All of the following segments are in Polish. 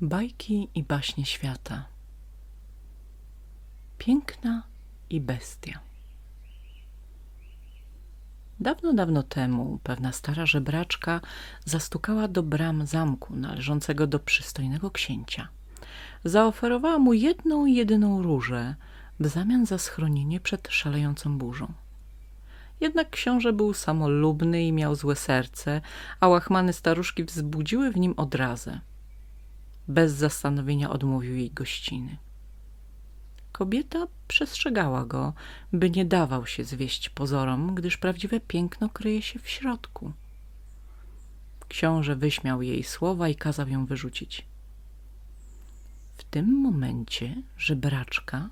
Bajki i baśnie świata Piękna i bestia Dawno, dawno temu pewna stara żebraczka zastukała do bram zamku należącego do przystojnego księcia. Zaoferowała mu jedną, jedyną różę w zamian za schronienie przed szalejącą burzą. Jednak książę był samolubny i miał złe serce, a łachmany staruszki wzbudziły w nim odrazę. Bez zastanowienia odmówił jej gościny. Kobieta przestrzegała go, by nie dawał się zwieść pozorom, gdyż prawdziwe piękno kryje się w środku. Książę wyśmiał jej słowa i kazał ją wyrzucić. W tym momencie żebraczka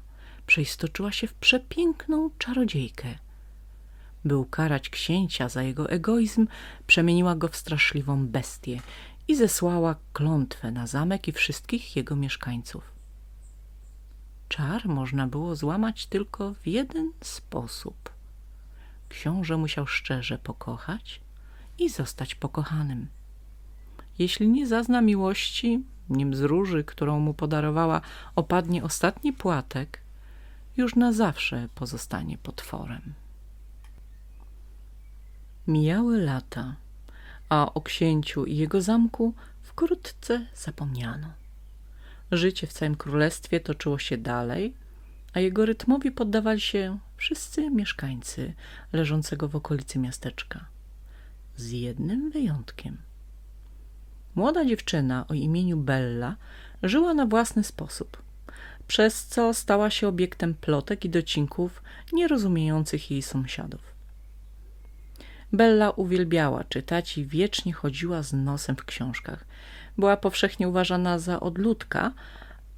przeistoczyła się w przepiękną czarodziejkę. By ukarać księcia za jego egoizm, przemieniła go w straszliwą bestię i zesłała klątwę na zamek i wszystkich jego mieszkańców. Czar można było złamać tylko w jeden sposób. Książę musiał szczerze pokochać i zostać pokochanym. Jeśli nie zazna miłości, nim z róży, którą mu podarowała, opadnie ostatni płatek, już na zawsze pozostanie potworem. Mijały lata, a o księciu i jego zamku wkrótce zapomniano. Życie w całym królestwie toczyło się dalej, a jego rytmowi poddawali się wszyscy mieszkańcy leżącego w okolicy miasteczka. Z jednym wyjątkiem. Młoda dziewczyna o imieniu Bella żyła na własny sposób, przez co stała się obiektem plotek i docinków nierozumiejących jej sąsiadów. Bella uwielbiała czytać i wiecznie chodziła z nosem w książkach. Była powszechnie uważana za odludka,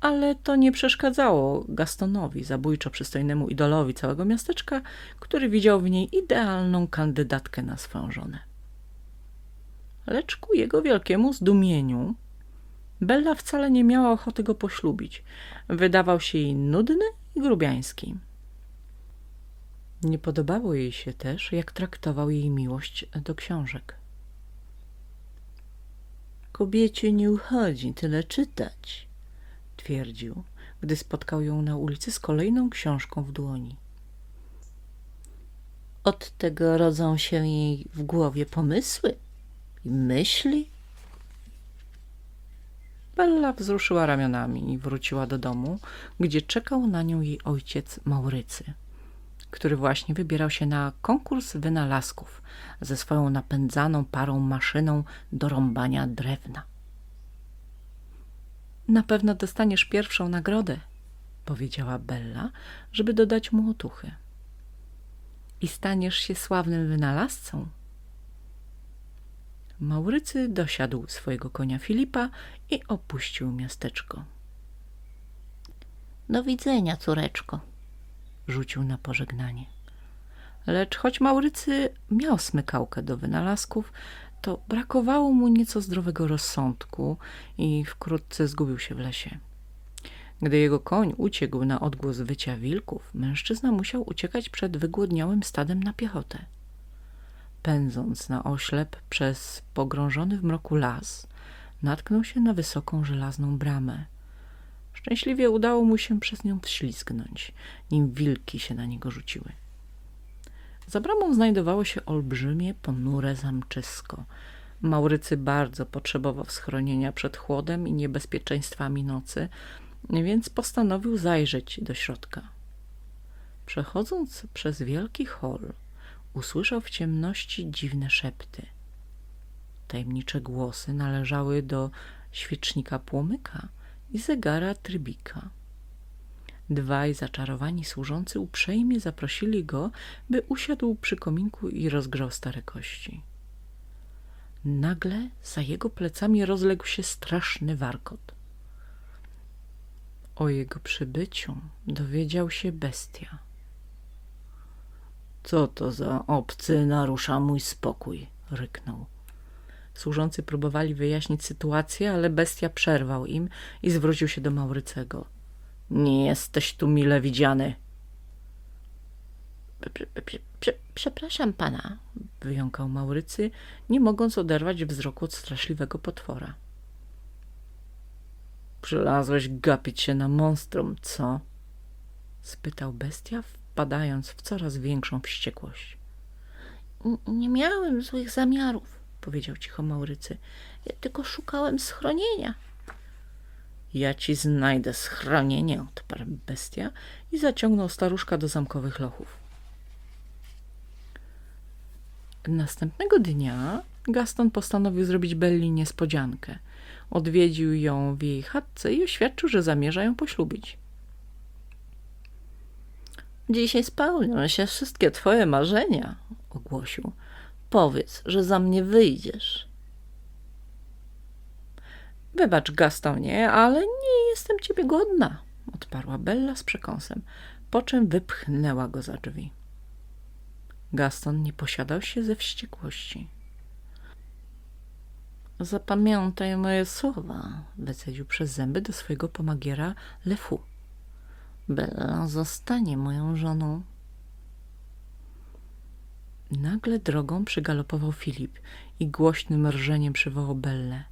ale to nie przeszkadzało Gastonowi, zabójczo przystojnemu idolowi całego miasteczka, który widział w niej idealną kandydatkę na swoją żonę. Lecz ku jego wielkiemu zdumieniu Bella wcale nie miała ochoty go poślubić. Wydawał się jej nudny i grubiański. Nie podobało jej się też, jak traktował jej miłość do książek. Kobiecie nie uchodzi tyle czytać, twierdził, gdy spotkał ją na ulicy z kolejną książką w dłoni. Od tego rodzą się jej w głowie pomysły i myśli. Bella wzruszyła ramionami i wróciła do domu, gdzie czekał na nią jej ojciec Maurycy który właśnie wybierał się na konkurs wynalazków ze swoją napędzaną parą maszyną do rąbania drewna. Na pewno dostaniesz pierwszą nagrodę, powiedziała Bella, żeby dodać mu otuchy. I staniesz się sławnym wynalazcą. Maurycy dosiadł swojego konia Filipa i opuścił miasteczko. Do widzenia, córeczko, rzucił na pożegnanie. Lecz choć Maurycy miał smykałkę do wynalazków, to brakowało mu nieco zdrowego rozsądku i wkrótce zgubił się w lesie. Gdy jego koń uciekł na odgłos wycia wilków, mężczyzna musiał uciekać przed wygłodniałym stadem na piechotę. Pędząc na oślep przez pogrążony w mroku las, natknął się na wysoką żelazną bramę, Szczęśliwie udało mu się przez nią wślizgnąć, nim wilki się na niego rzuciły. Za bramą znajdowało się olbrzymie, ponure zamczysko. Maurycy bardzo potrzebował schronienia przed chłodem i niebezpieczeństwami nocy, więc postanowił zajrzeć do środka. Przechodząc przez wielki hol, usłyszał w ciemności dziwne szepty. Tajemnicze głosy należały do świecznika płomyka, i zegara trybika. Dwaj zaczarowani służący uprzejmie zaprosili go, by usiadł przy kominku i rozgrzał stare kości. Nagle za jego plecami rozległ się straszny warkot. O jego przybyciu dowiedział się bestia. Co to za obcy narusza mój spokój? ryknął. Służący próbowali wyjaśnić sytuację, ale bestia przerwał im i zwrócił się do Maurycego. Nie jesteś tu mile widziany. Przepraszam pana, wyjąkał Maurycy, nie mogąc oderwać wzroku od straszliwego potwora. Przylazłeś gapić się na monstrum, co? spytał bestia, wpadając w coraz większą wściekłość. Nie miałem złych zamiarów, powiedział cicho Maurycy. Ja tylko szukałem schronienia. Ja ci znajdę schronienie, odparł bestia i zaciągnął staruszka do zamkowych lochów. Następnego dnia Gaston postanowił zrobić Belli niespodziankę. Odwiedził ją w jej chatce i oświadczył, że zamierza ją poślubić. Dzisiaj spełnią się wszystkie twoje marzenia, ogłosił. Powiedz, że za mnie wyjdziesz. Wybacz, Gastonie, ale nie jestem ciebie godna, odparła Bella z przekąsem, po czym wypchnęła go za drzwi. Gaston nie posiadał się ze wściekłości. Zapamiętaj moje słowa, wycedził przez zęby do swojego pomagiera Lefu. Bella zostanie moją żoną. Nagle drogą przygalopował Filip i głośnym rżeniem przywołał Bellę.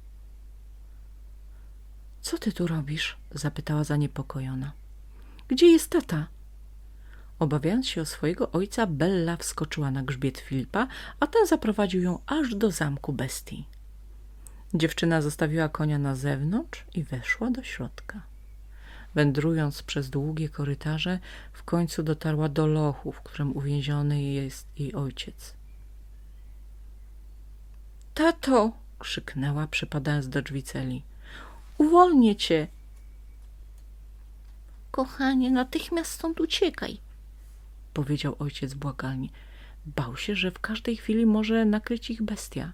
Co ty tu robisz? zapytała zaniepokojona. Gdzie jest tata? Obawiając się o swojego ojca, Bella wskoczyła na grzbiet Filipa, a ten zaprowadził ją aż do zamku bestii. Dziewczyna zostawiła konia na zewnątrz i weszła do środka. Wędrując przez długie korytarze, w końcu dotarła do lochu, w którym uwięziony jest jej ojciec. Tato! krzyknęła, przypadając do drzwi celi. Uwolnię cię! Kochanie, natychmiast stąd uciekaj. powiedział ojciec błagalnie. Bał się, że w każdej chwili może nakryć ich bestia.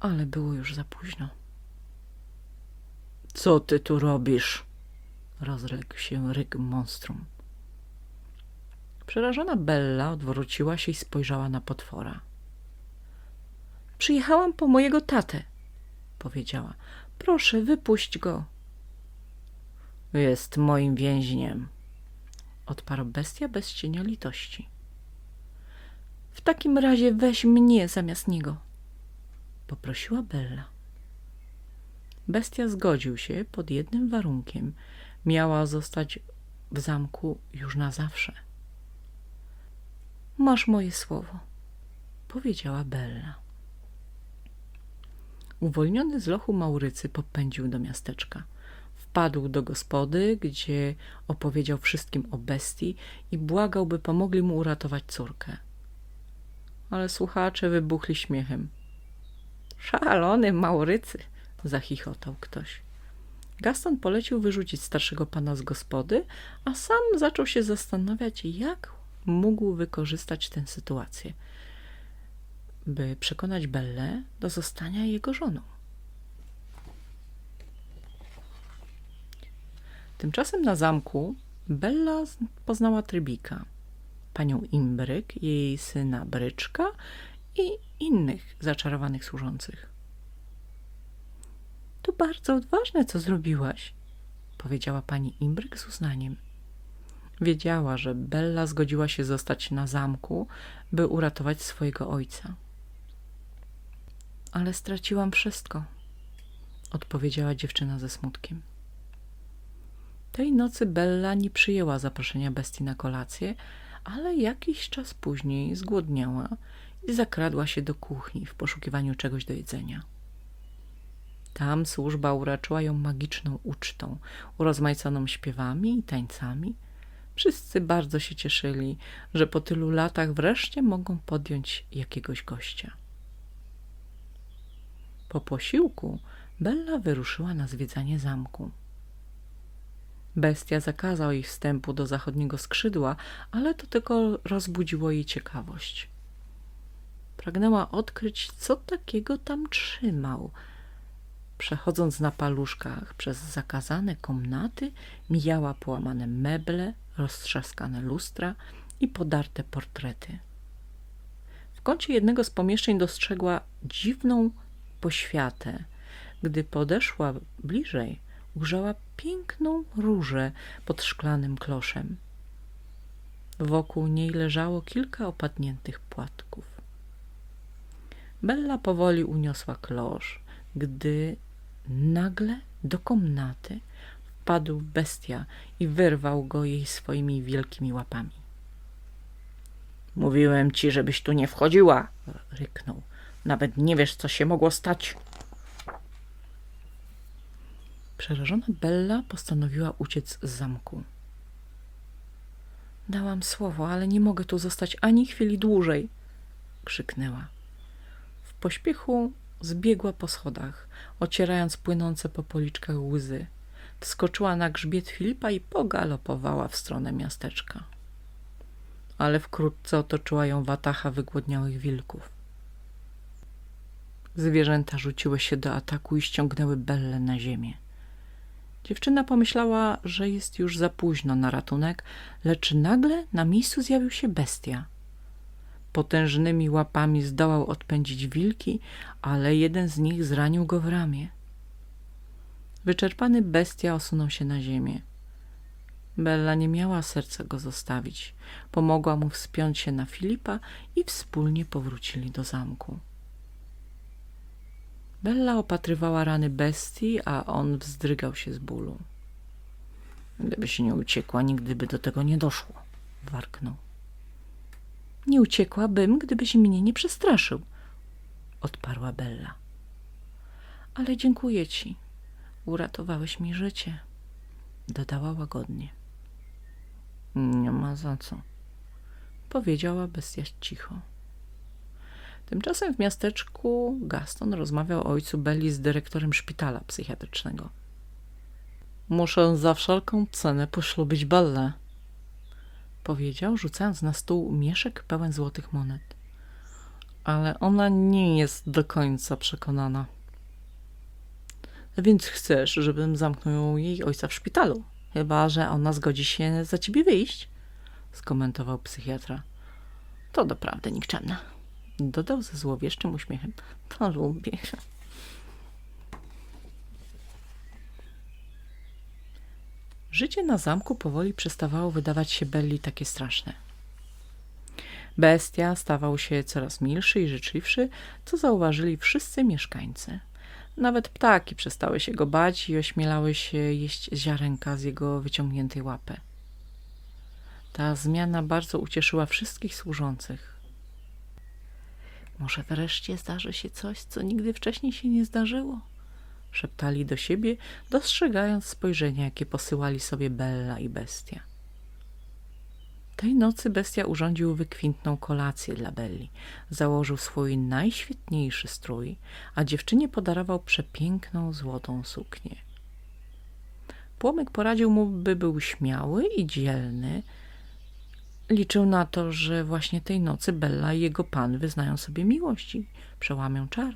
Ale było już za późno. Co ty tu robisz? Rozległ się ryk monstrum. Przerażona Bella odwróciła się i spojrzała na potwora. Przyjechałam po mojego tatę, powiedziała. Proszę, wypuść go. Jest moim więźniem, odparł bestia bez cienia litości. W takim razie weź mnie zamiast niego, poprosiła Bella. Bestia zgodził się pod jednym warunkiem. Miała zostać w zamku już na zawsze. Masz moje słowo, powiedziała Bella. Uwolniony z lochu Maurycy popędził do miasteczka. Wpadł do gospody, gdzie opowiedział wszystkim o bestii i błagał, by pomogli mu uratować córkę. Ale słuchacze wybuchli śmiechem. Szalony Maurycy, zachichotał ktoś. Gaston polecił wyrzucić starszego pana z gospody, a sam zaczął się zastanawiać, jak mógł wykorzystać tę sytuację, by przekonać Bellę do zostania jego żoną. Tymczasem na zamku Bella poznała Trybika, panią Imbryk, jej syna Bryczka i innych zaczarowanych służących. Bardzo odważne, co zrobiłaś, powiedziała pani Imbryk z uznaniem. Wiedziała, że Bella zgodziła się zostać na zamku, by uratować swojego ojca. Ale straciłam wszystko, odpowiedziała dziewczyna ze smutkiem. Tej nocy Bella nie przyjęła zaproszenia bestii na kolację, ale jakiś czas później zgłodniała i zakradła się do kuchni w poszukiwaniu czegoś do jedzenia. Tam służba uraczyła ją magiczną ucztą, urozmaiconą śpiewami i tańcami. Wszyscy bardzo się cieszyli, że po tylu latach wreszcie mogą podjąć jakiegoś gościa. Po posiłku Bella wyruszyła na zwiedzanie zamku. Bestia zakazał jej wstępu do zachodniego skrzydła, ale to tylko rozbudziło jej ciekawość. Pragnęła odkryć, co takiego tam trzymał. Przechodząc na paluszkach przez zakazane komnaty, mijała połamane meble, roztrzaskane lustra i podarte portrety. W kącie jednego z pomieszczeń dostrzegła dziwną poświatę. Gdy podeszła bliżej, ujrzała piękną różę pod szklanym kloszem. Wokół niej leżało kilka opadniętych płatków. Bella powoli uniosła klosz, gdy nagle Do komnaty wpadł bestia i wyrwał go jej swoimi wielkimi łapami. Mówiłem ci, żebyś tu nie wchodziła, ryknął. Nawet nie wiesz, co się mogło stać. Przerażona Bella postanowiła uciec z zamku. Dałam słowo, ale nie mogę tu zostać ani chwili dłużej, krzyknęła. W pośpiechu zbiegła po schodach, ocierając płynące po policzkach łzy. Wskoczyła na grzbiet Filipa i pogalopowała w stronę miasteczka. Ale wkrótce otoczyła ją watacha wygłodniałych wilków. Zwierzęta rzuciły się do ataku i ściągnęły Bellę na ziemię. Dziewczyna pomyślała, że jest już za późno na ratunek, lecz nagle na miejscu zjawił się bestia. Potężnymi łapami zdołał odpędzić wilki, ale jeden z nich zranił go w ramię. Wyczerpany bestia osunął się na ziemię. Bella nie miała serca go zostawić. Pomogła mu wspiąć się na Filipa i wspólnie powrócili do zamku. Bella opatrywała rany bestii, a on wzdrygał się z bólu. Gdybyś nie uciekła, nigdy by do tego nie doszło, warknął. Nie uciekłabym, gdybyś mnie nie przestraszył, odparła Bella. Ale dziękuję ci. Uratowałeś mi życie, dodała łagodnie. Nie ma za co, powiedziała bestia cicho. Tymczasem w miasteczku Gaston rozmawiał o ojcu Belli z dyrektorem szpitala psychiatrycznego. Muszę za wszelką cenę poślubić Bellę, powiedział, rzucając na stół mieszek pełen złotych monet. Ale ona nie jest do końca przekonana. Więc chcesz, żebym zamknął jej ojca w szpitalu? Chyba, że ona zgodzi się za ciebie wyjść? skomentował psychiatra. To doprawdy nikczemne. Dodał ze złowieszczym uśmiechem. To lubię. Życie na zamku powoli przestawało wydawać się Belli takie straszne. Bestia stawał się coraz milszy i życzliwszy, co zauważyli wszyscy mieszkańcy. Nawet ptaki przestały się go bać i ośmielały się jeść ziarenka z jego wyciągniętej łapy. Ta zmiana bardzo ucieszyła wszystkich służących. Może wreszcie zdarzy się coś, co nigdy wcześniej się nie zdarzyło? Szeptali do siebie, dostrzegając spojrzenia, jakie posyłali sobie Bella i Bestia. Tej nocy Bestia urządził wykwintną kolację dla Belli. Założył swój najświetniejszy strój, a dziewczynie podarował przepiękną złotą suknię. Płomyk poradził mu, by był śmiały i dzielny, Liczył na to, że właśnie tej nocy Bella i jego pan wyznają sobie miłość i przełamią czar.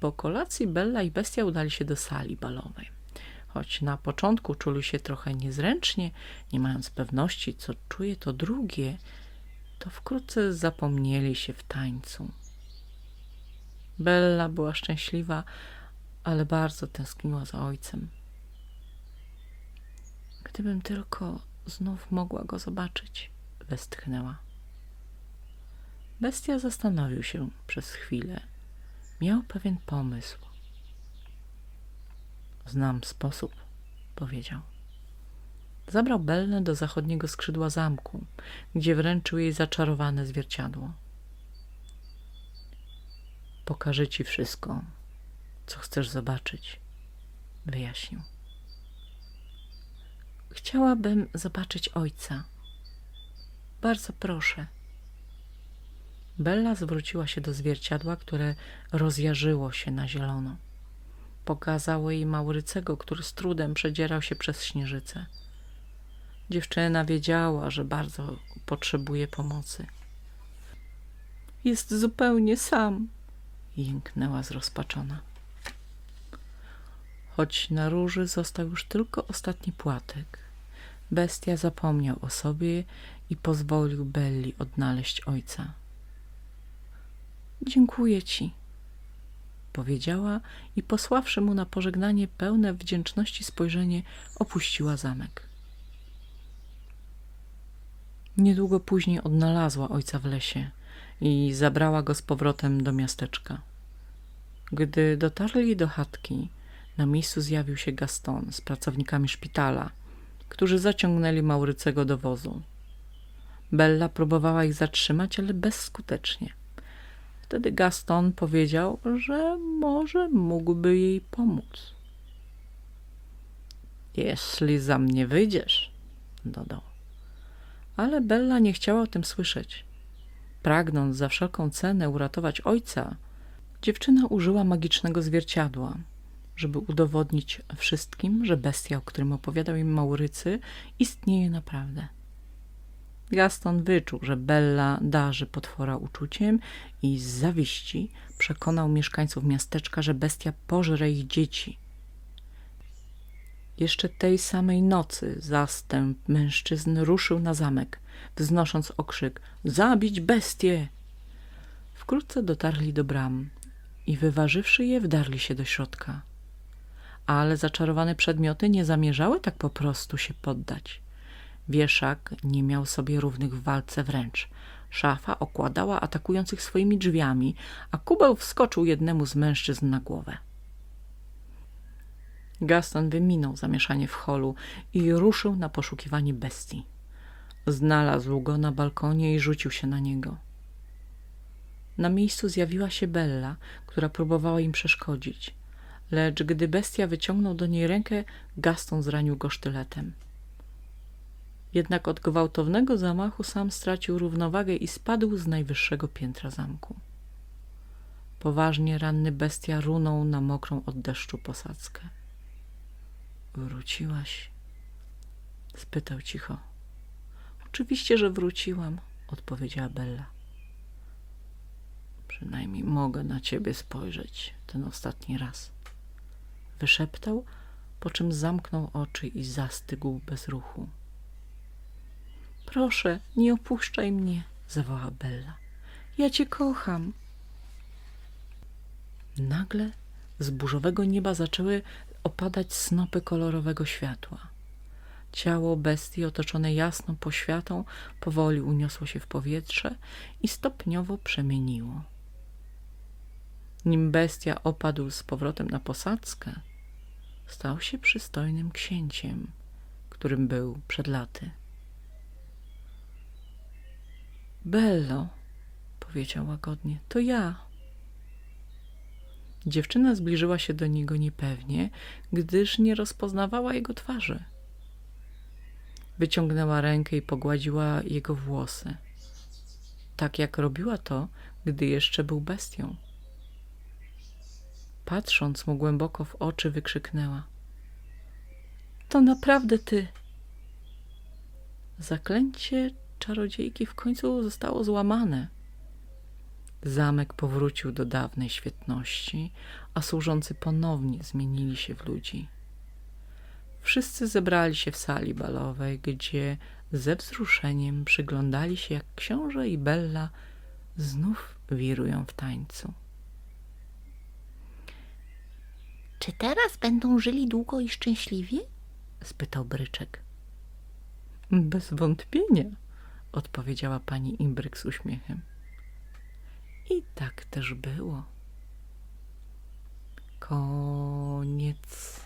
Po kolacji Bella i Bestia udali się do sali balowej. Choć na początku czuli się trochę niezręcznie, nie mając pewności, co czuje to drugie, to wkrótce zapomnieli się w tańcu. Bella była szczęśliwa, ale bardzo tęskniła za ojcem. Gdybym tylko znów mogła go zobaczyć, westchnęła. Bestia zastanowił się przez chwilę. Miał pewien pomysł. Znam sposób, powiedział. Zabrał Bellę do zachodniego skrzydła zamku, gdzie wręczył jej zaczarowane zwierciadło. Pokażę ci wszystko, co chcesz zobaczyć, wyjaśnił. Chciałabym zobaczyć ojca. Bardzo proszę. Bella zwróciła się do zwierciadła, które rozjarzyło się na zielono. Pokazało jej Maurycego, który z trudem przedzierał się przez śnieżycę. Dziewczyna wiedziała, że bardzo potrzebuje pomocy. Jest zupełnie sam, jęknęła zrozpaczona. Choć na róży został już tylko ostatni płatek, bestia zapomniał o sobie i pozwolił Belli odnaleźć ojca. Dziękuję ci, powiedziała i posławszy mu na pożegnanie pełne wdzięczności spojrzenie, opuściła zamek. Niedługo później odnalazła ojca w lesie i zabrała go z powrotem do miasteczka. Gdy dotarli do chatki, na miejscu zjawił się Gaston z pracownikami szpitala, którzy zaciągnęli Maurycego do wozu. Bella próbowała ich zatrzymać, ale bezskutecznie. Wtedy Gaston powiedział, że może mógłby jej pomóc. Jeśli za mnie wyjdziesz, dodał. Ale Bella nie chciała o tym słyszeć. Pragnąc za wszelką cenę uratować ojca, dziewczyna użyła magicznego zwierciadła, żeby udowodnić wszystkim, że bestia, o którym opowiadał im Maurycy, istnieje naprawdę. Gaston wyczuł, że Bella darzy potwora uczuciem i z zawiści przekonał mieszkańców miasteczka, że bestia pożre ich dzieci. Jeszcze tej samej nocy zastęp mężczyzn ruszył na zamek, wznosząc okrzyk – zabić bestię! Wkrótce dotarli do bram i wyważywszy je, wdarli się do środka. Ale zaczarowane przedmioty nie zamierzały tak po prostu się poddać. Wieszak nie miał sobie równych w walce wręcz. Szafa okładała atakujących swoimi drzwiami, a kubeł wskoczył jednemu z mężczyzn na głowę. Gaston wyminął zamieszanie w holu i ruszył na poszukiwanie bestii. Znalazł go na balkonie i rzucił się na niego. Na miejscu zjawiła się Bella, która próbowała im przeszkodzić, lecz gdy bestia wyciągnął do niej rękę, Gaston zranił go sztyletem. Jednak od gwałtownego zamachu sam stracił równowagę i spadł z najwyższego piętra zamku. Poważnie ranny bestia runął na mokrą od deszczu posadzkę. Wróciłaś? spytał cicho. Oczywiście, że wróciłam, odpowiedziała Bella. Przynajmniej mogę na ciebie spojrzeć ten ostatni raz. Wyszeptał, po czym zamknął oczy i zastygł bez ruchu. Proszę, nie opuszczaj mnie, zawołała Bella. Ja cię kocham. Nagle z burzowego nieba zaczęły opadać snopy kolorowego światła. Ciało bestii otoczone jasną poświatą powoli uniosło się w powietrze i stopniowo przemieniło. Nim bestia opadł z powrotem na posadzkę, stał się przystojnym księciem, którym był przed laty. Bello, powiedział łagodnie, to ja. Dziewczyna zbliżyła się do niego niepewnie, gdyż nie rozpoznawała jego twarzy. Wyciągnęła rękę i pogładziła jego włosy, tak jak robiła to, gdy jeszcze był bestią. Patrząc mu głęboko w oczy, wykrzyknęła: To naprawdę ty! Zaklęcie czarodziejki w końcu zostało złamane. Zamek powrócił do dawnej świetności, a służący ponownie zmienili się w ludzi. Wszyscy zebrali się w sali balowej, gdzie ze wzruszeniem przyglądali się, jak książę i Bella znów wirują w tańcu. Czy teraz będą żyli długo i szczęśliwie? spytał Bryczek. Bez wątpienia, odpowiedziała pani Imbryk z uśmiechem. I tak też było. Koniec.